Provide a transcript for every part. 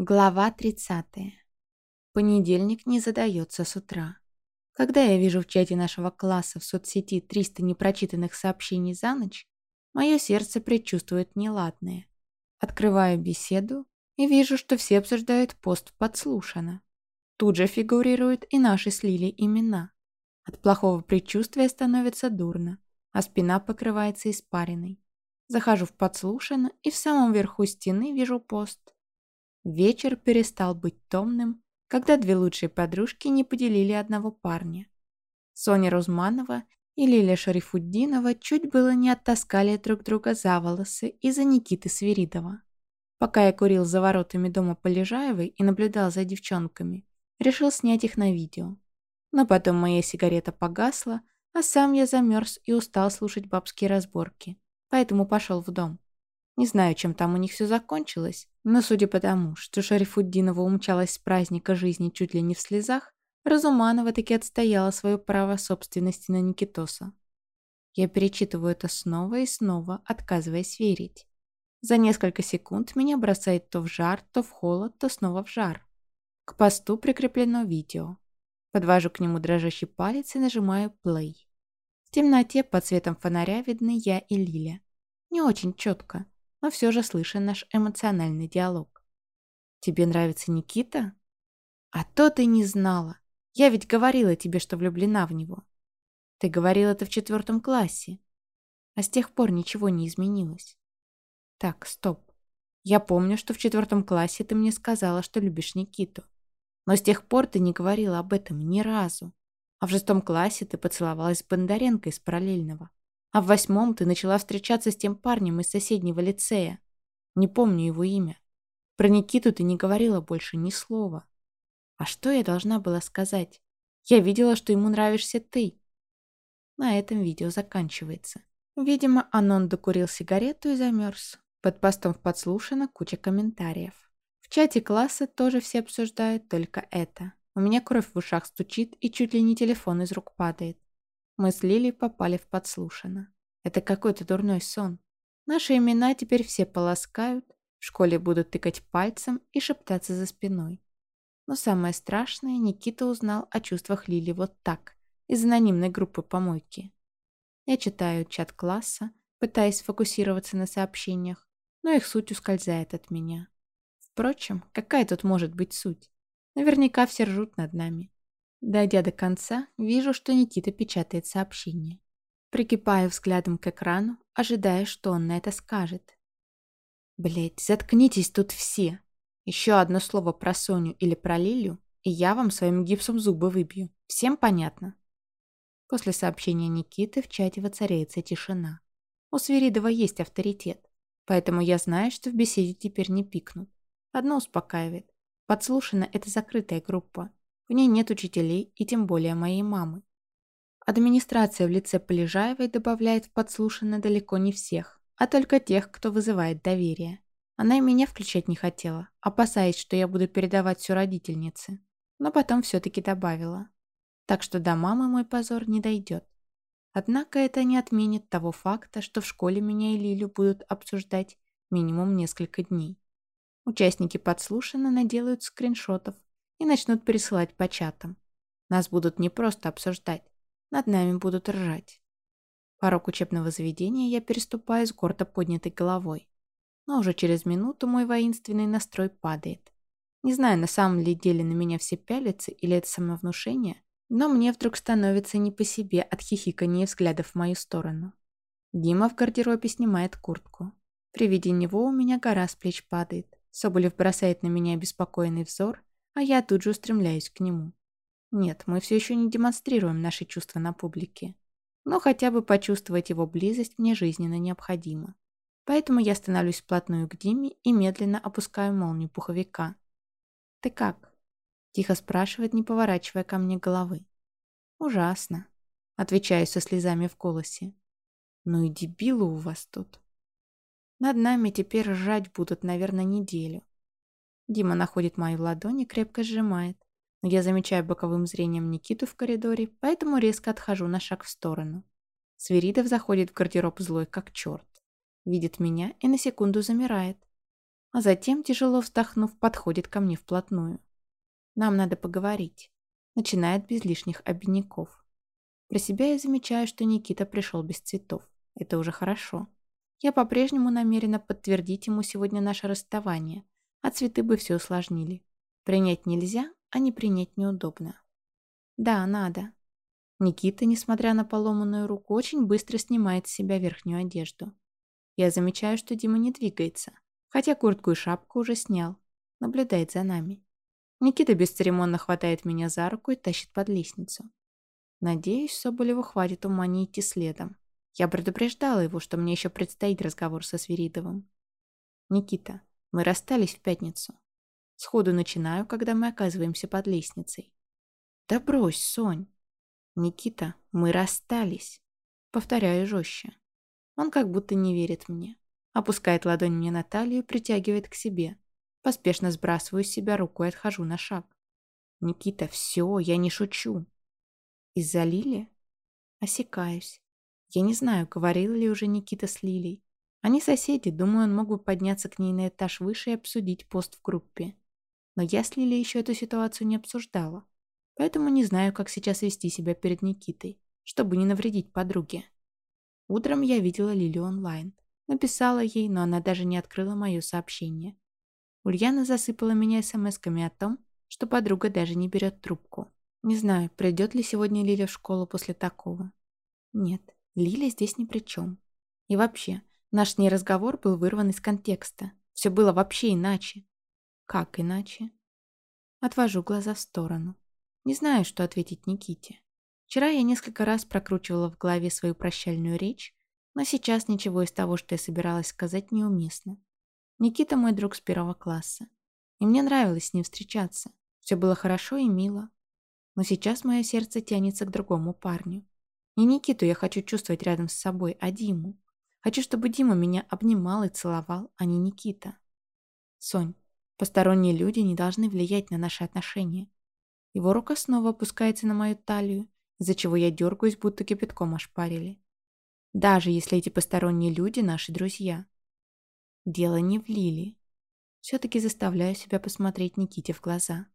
Глава 30. Понедельник не задается с утра. Когда я вижу в чате нашего класса в соцсети 300 непрочитанных сообщений за ночь, мое сердце предчувствует неладное. Открываю беседу и вижу, что все обсуждают пост подслушано. Тут же фигурируют и наши с Лили имена. От плохого предчувствия становится дурно, а спина покрывается испариной. Захожу в подслушано и в самом верху стены вижу пост – Вечер перестал быть томным, когда две лучшие подружки не поделили одного парня. Соня Рузманова и Лилия Шарифуддинова чуть было не оттаскали друг друга за волосы из-за Никиты Свиридова. Пока я курил за воротами дома Полежаевой и наблюдал за девчонками, решил снять их на видео. Но потом моя сигарета погасла, а сам я замерз и устал слушать бабские разборки, поэтому пошел в дом. Не знаю, чем там у них все закончилось, но судя по тому, что Шарифуддинова умчалась с праздника жизни чуть ли не в слезах, Разуманова таки отстояла свое право собственности на Никитоса. Я перечитываю это снова и снова, отказываясь верить. За несколько секунд меня бросает то в жар, то в холод, то снова в жар. К посту прикреплено видео. Подвожу к нему дрожащий палец и нажимаю play. В темноте под светом фонаря видны я и Лиля. Не очень четко, но все же слышен наш эмоциональный диалог. «Тебе нравится Никита?» «А то ты не знала. Я ведь говорила тебе, что влюблена в него. Ты говорила это в четвертом классе. А с тех пор ничего не изменилось. Так, стоп. Я помню, что в четвертом классе ты мне сказала, что любишь Никиту. Но с тех пор ты не говорила об этом ни разу. А в шестом классе ты поцеловалась с Бондаренко из параллельного. А в восьмом ты начала встречаться с тем парнем из соседнего лицея. Не помню его имя. Про Никиту ты не говорила больше ни слова. А что я должна была сказать? Я видела, что ему нравишься ты. На этом видео заканчивается. Видимо, Анон докурил сигарету и замерз. Под постом в подслушано куча комментариев. В чате класса тоже все обсуждают только это. У меня кровь в ушах стучит и чуть ли не телефон из рук падает. Мы с Лилей попали в подслушано. Это какой-то дурной сон. Наши имена теперь все полоскают, в школе будут тыкать пальцем и шептаться за спиной. Но самое страшное, Никита узнал о чувствах Лили вот так, из анонимной группы помойки. Я читаю чат класса, пытаясь сфокусироваться на сообщениях, но их суть ускользает от меня. Впрочем, какая тут может быть суть? Наверняка все ржут над нами. Дойдя до конца, вижу, что Никита печатает сообщение. Прикипаю взглядом к экрану, ожидая, что он на это скажет. Блять, заткнитесь тут все. Еще одно слово про Соню или про Лилю, и я вам своим гипсом зубы выбью. Всем понятно? После сообщения Никиты в чате воцаряется тишина. У Свиридова есть авторитет, поэтому я знаю, что в беседе теперь не пикнут. Одно успокаивает. Подслушано – это закрытая группа, в ней нет учителей и тем более моей мамы. Администрация в лице Полежаевой добавляет в подслушанное далеко не всех, а только тех, кто вызывает доверие. Она и меня включать не хотела, опасаясь, что я буду передавать все родительнице. Но потом все-таки добавила. Так что до мамы мой позор не дойдет. Однако это не отменит того факта, что в школе меня и Лилю будут обсуждать минимум несколько дней. Участники подслушано наделают скриншотов и начнут пересылать по чатам. Нас будут не просто обсуждать, над нами будут ржать. Порог учебного заведения я переступаю с гордо поднятой головой. Но уже через минуту мой воинственный настрой падает. Не знаю, на самом ли деле на меня все пялятся или это самовнушение, но мне вдруг становится не по себе от хихикания взглядов в мою сторону. Дима в гардеробе снимает куртку. При виде него у меня гора с плеч падает. Соболев бросает на меня беспокойный взор а я тут же устремляюсь к нему. Нет, мы все еще не демонстрируем наши чувства на публике. Но хотя бы почувствовать его близость мне жизненно необходимо. Поэтому я становлюсь вплотную к Диме и медленно опускаю молнию пуховика. «Ты как?» – тихо спрашивает, не поворачивая ко мне головы. «Ужасно», – отвечаю со слезами в голосе. «Ну и дебилы у вас тут». Над нами теперь ржать будут, наверное, неделю. Дима находит мою ладонь и крепко сжимает. Но я замечаю боковым зрением Никиту в коридоре, поэтому резко отхожу на шаг в сторону. Свиридов заходит в гардероб злой, как черт. Видит меня и на секунду замирает. а затем, тяжело вздохнув, подходит ко мне вплотную. «Нам надо поговорить», начинает без лишних обиняков. Про себя я замечаю, что Никита пришел без цветов. Это уже хорошо. Я по-прежнему намерена подтвердить ему сегодня наше расставание, а цветы бы все усложнили. Принять нельзя, а не принять неудобно. Да, надо. Никита, несмотря на поломанную руку, очень быстро снимает с себя верхнюю одежду. Я замечаю, что Дима не двигается, хотя куртку и шапку уже снял. Наблюдает за нами. Никита бесцеремонно хватает меня за руку и тащит под лестницу. Надеюсь, Соболеву хватит ума не идти следом. Я предупреждала его, что мне еще предстоит разговор со Свиридовым. «Никита, мы расстались в пятницу. Сходу начинаю, когда мы оказываемся под лестницей. Да брось, Сонь. Никита, мы расстались. Повторяю жестче. Он как будто не верит мне. Опускает ладонь мне на талию притягивает к себе. Поспешно сбрасываю с себя руку и отхожу на шаг. «Никита, все, я не шучу». «Из-за Лили?» Осекаюсь. Я не знаю, говорил ли уже Никита с Лилей. Они соседи, думаю, он мог бы подняться к ней на этаж выше и обсудить пост в группе. Но я с Лилей еще эту ситуацию не обсуждала. Поэтому не знаю, как сейчас вести себя перед Никитой, чтобы не навредить подруге. Утром я видела Лилю онлайн. Написала ей, но она даже не открыла мое сообщение. Ульяна засыпала меня смс-ками о том, что подруга даже не берет трубку. Не знаю, придет ли сегодня Лиля в школу после такого. Нет, Лиля здесь ни при чем. И вообще, наш с ней разговор был вырван из контекста. Все было вообще иначе. Как иначе? Отвожу глаза в сторону. Не знаю, что ответить Никите. Вчера я несколько раз прокручивала в голове свою прощальную речь, но сейчас ничего из того, что я собиралась сказать, неуместно. Никита мой друг с первого класса. И мне нравилось с ним встречаться. Все было хорошо и мило. Но сейчас мое сердце тянется к другому парню. Не Никиту я хочу чувствовать рядом с собой, а Диму. Хочу, чтобы Дима меня обнимал и целовал, а не Никита. Сонь, посторонние люди не должны влиять на наши отношения. Его рука снова опускается на мою талию, из-за чего я дергаюсь, будто кипятком ошпарили. Даже если эти посторонние люди наши друзья. Дело не в Лили. Все-таки заставляю себя посмотреть Никите в глаза.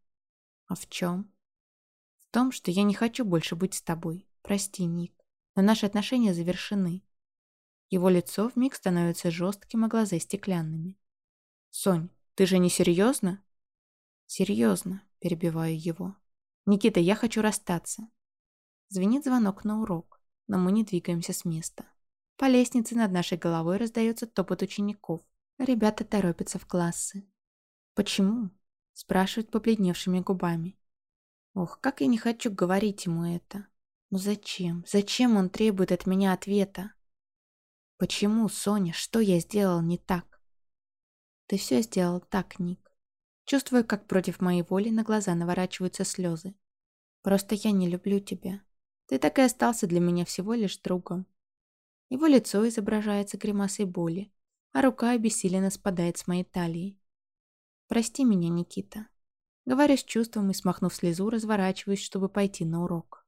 А в чем? В том, что я не хочу больше быть с тобой. Прости, Ник. Но наши отношения завершены. Его лицо вмиг становится жестким, а глаза стеклянными. «Сонь, ты же не серьезно?» «Серьезно», — перебиваю его. «Никита, я хочу расстаться». Звенит звонок на урок, но мы не двигаемся с места. По лестнице над нашей головой раздается топот учеников. Ребята торопятся в классы. «Почему?» – спрашивают побледневшими губами. Ох, как я не хочу говорить ему это. Но зачем? Зачем он требует от меня ответа? Почему, Соня? Что я сделал не так? Ты все сделал так, Ник. Чувствую, как против моей воли на глаза наворачиваются слезы. Просто я не люблю тебя. Ты так и остался для меня всего лишь другом. Его лицо изображается гримасой боли, а рука обессиленно спадает с моей талии. «Прости меня, Никита». Говоря с чувством и смахнув слезу, разворачиваюсь, чтобы пойти на урок.